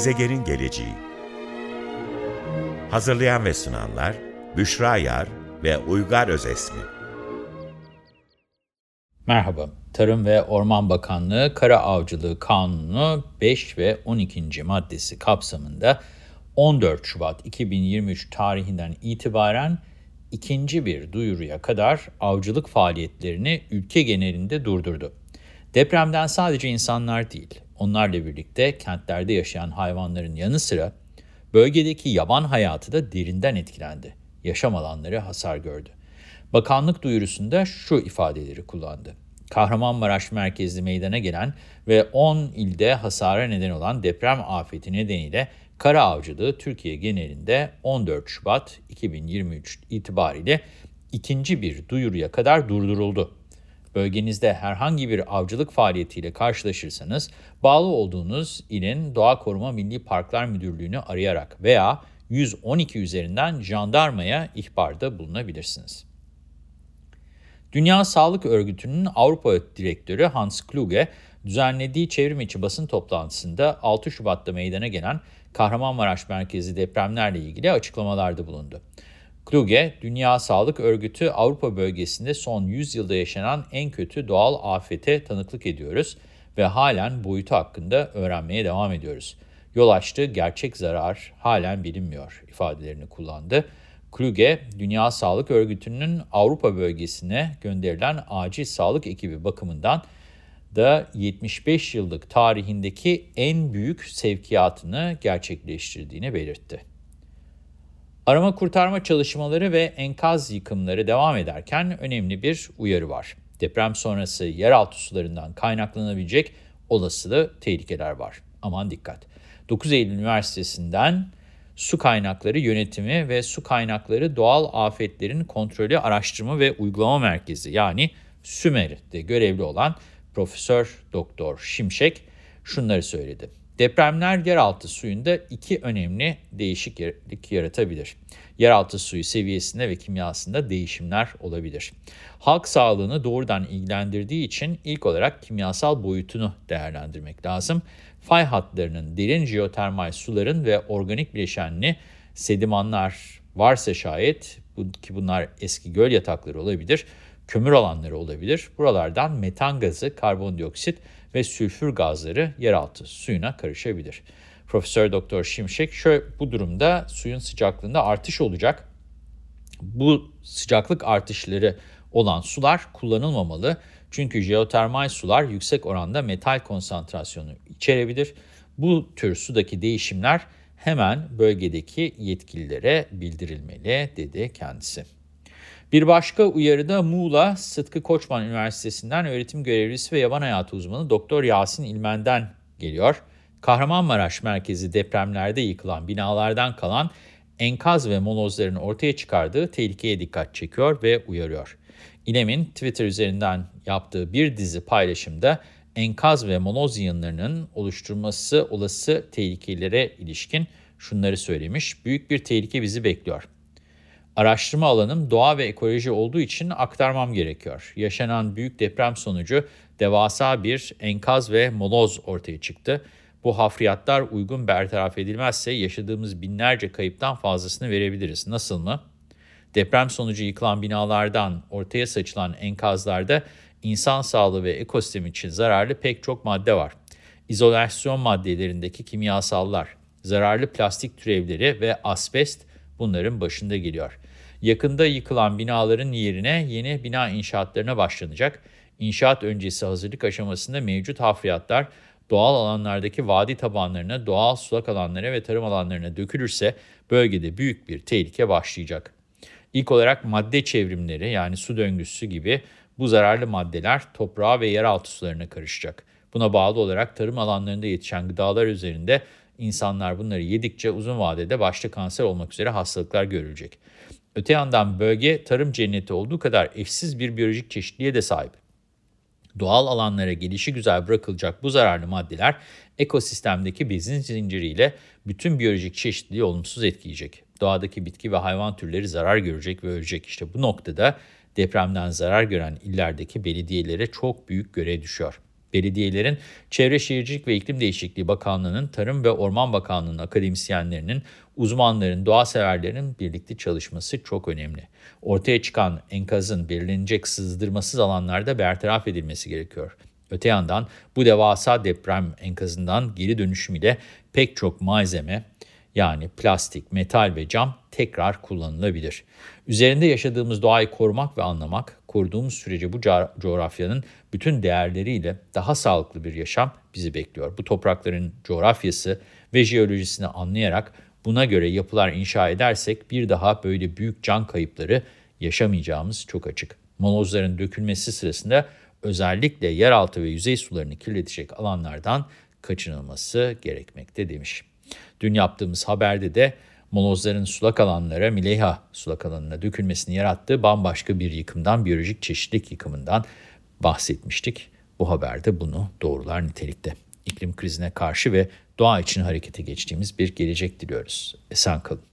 Gezegenin geleceği Hazırlayan ve sunanlar Büşra Yar ve Uygar Özesmi Merhaba, Tarım ve Orman Bakanlığı Kara Avcılığı Kanunu 5 ve 12. maddesi kapsamında 14 Şubat 2023 tarihinden itibaren ikinci bir duyuruya kadar avcılık faaliyetlerini ülke genelinde durdurdu. Depremden sadece insanlar değil, onlarla birlikte kentlerde yaşayan hayvanların yanı sıra bölgedeki yaban hayatı da derinden etkilendi. Yaşam alanları hasar gördü. Bakanlık duyurusunda şu ifadeleri kullandı. Kahramanmaraş merkezli meydana gelen ve 10 ilde hasara neden olan deprem afeti nedeniyle kara avcılığı Türkiye genelinde 14 Şubat 2023 itibariyle ikinci bir duyuruya kadar durduruldu. Bölgenizde herhangi bir avcılık faaliyetiyle karşılaşırsanız bağlı olduğunuz ilin Doğa Koruma Milli Parklar Müdürlüğü'nü arayarak veya 112 üzerinden jandarmaya ihbarda bulunabilirsiniz. Dünya Sağlık Örgütü'nün Avrupa Direktörü Hans Kluge, düzenlediği çevrim içi basın toplantısında 6 Şubat'ta meydana gelen Kahramanmaraş merkezi depremlerle ilgili açıklamalarda bulundu. Kluge, Dünya Sağlık Örgütü Avrupa bölgesinde son 100 yılda yaşanan en kötü doğal afete tanıklık ediyoruz ve halen boyutu hakkında öğrenmeye devam ediyoruz. Yol açtığı gerçek zarar halen bilinmiyor ifadelerini kullandı. Kluge, Dünya Sağlık Örgütü'nün Avrupa bölgesine gönderilen acil sağlık ekibi bakımından da 75 yıllık tarihindeki en büyük sevkiyatını gerçekleştirdiğini belirtti. Arama kurtarma çalışmaları ve enkaz yıkımları devam ederken önemli bir uyarı var. Deprem sonrası yeraltı sularından kaynaklanabilecek olasılığı tehlikeler var. Aman dikkat. 9 Eylül Üniversitesi'nden Su Kaynakları Yönetimi ve Su Kaynakları Doğal Afetlerin Kontrolü Araştırma ve Uygulama Merkezi yani SÜMER'de görevli olan Profesör Doktor Şimşek şunları söyledi. Depremler yeraltı suyunda iki önemli değişiklik yaratabilir. Yeraltı suyu seviyesinde ve kimyasında değişimler olabilir. Halk sağlığını doğrudan ilgilendirdiği için ilk olarak kimyasal boyutunu değerlendirmek lazım. Fay hatlarının derin jeotermal suların ve organik bileşenli sedimanlar varsa şayet ki bunlar eski göl yatakları olabilir, kömür alanları olabilir. Buralardan metan gazı, karbondioksit ve sülfür gazları yeraltı suyuna karışabilir. Profesör Doktor Şimşek şöyle bu durumda suyun sıcaklığında artış olacak. Bu sıcaklık artışları olan sular kullanılmamalı. Çünkü jeotermal sular yüksek oranda metal konsantrasyonu içerebilir. Bu tür sudaki değişimler hemen bölgedeki yetkililere bildirilmeli dedi kendisi. Bir başka uyarıda Muğla Sıtkı Koçman Üniversitesi'nden öğretim görevlisi ve yaban hayatı uzmanı Doktor Yasin İlmen'den geliyor. Kahramanmaraş merkezi depremlerde yıkılan binalardan kalan enkaz ve molozların ortaya çıkardığı tehlikeye dikkat çekiyor ve uyarıyor. İLEM'in Twitter üzerinden yaptığı bir dizi paylaşımda enkaz ve moloz yığınlarının oluşturması olası tehlikelere ilişkin şunları söylemiş. Büyük bir tehlike bizi bekliyor. Araştırma alanım doğa ve ekoloji olduğu için aktarmam gerekiyor. Yaşanan büyük deprem sonucu devasa bir enkaz ve moloz ortaya çıktı. Bu hafriyatlar uygun bertaraf edilmezse yaşadığımız binlerce kayıptan fazlasını verebiliriz. Nasıl mı? Deprem sonucu yıkılan binalardan ortaya saçılan enkazlarda insan sağlığı ve ekosistem için zararlı pek çok madde var. İzolasyon maddelerindeki kimyasallar, zararlı plastik türevleri ve asbest bunların başında geliyor. Yakında yıkılan binaların yerine yeni bina inşaatlarına başlanacak. İnşaat öncesi hazırlık aşamasında mevcut hafriyatlar doğal alanlardaki vadi tabanlarına, doğal sulak alanlara ve tarım alanlarına dökülürse bölgede büyük bir tehlike başlayacak. İlk olarak madde çevrimleri yani su döngüsü gibi bu zararlı maddeler toprağa ve yeraltı sularına karışacak. Buna bağlı olarak tarım alanlarında yetişen gıdalar üzerinde insanlar bunları yedikçe uzun vadede başta kanser olmak üzere hastalıklar görülecek. Öte yandan bölge tarım cenneti olduğu kadar eşsiz bir biyolojik çeşitliliğe de sahip. Doğal alanlara gelişi güzel bırakılacak bu zararlı maddeler ekosistemdeki besin zinciriyle bütün biyolojik çeşitliliği olumsuz etkileyecek. Doğadaki bitki ve hayvan türleri zarar görecek ve ölecek. İşte bu noktada depremden zarar gören illerdeki belediyelere çok büyük görev düşüyor. Belediyelerin Çevre Şehircilik ve İklim Değişikliği Bakanlığı'nın, Tarım ve Orman Bakanlığı'nın akademisyenlerinin, uzmanların, doğa severlerin birlikte çalışması çok önemli. Ortaya çıkan enkazın belirlenecek sızdırmasız alanlarda bertaraf edilmesi gerekiyor. Öte yandan bu devasa deprem enkazından geri dönüşüm ile pek çok malzeme yani plastik, metal ve cam tekrar kullanılabilir. Üzerinde yaşadığımız doğayı korumak ve anlamak, koruduğumuz sürece bu coğrafyanın bütün değerleriyle daha sağlıklı bir yaşam bizi bekliyor. Bu toprakların coğrafyası ve jeolojisini anlayarak buna göre yapılar inşa edersek bir daha böyle büyük can kayıpları yaşamayacağımız çok açık. Molozların dökülmesi sırasında özellikle yeraltı ve yüzey sularını kirletecek alanlardan kaçınılması gerekmekte demiş. Dün yaptığımız haberde de molozların sulak alanlara, Mileyha sulak alanına dökülmesini yarattığı bambaşka bir yıkımdan, biyolojik çeşitlilik yıkımından bahsetmiştik. Bu haberde bunu doğrular nitelikte. İklim krizine karşı ve doğa için harekete geçtiğimiz bir gelecek diliyoruz. Esen kalın.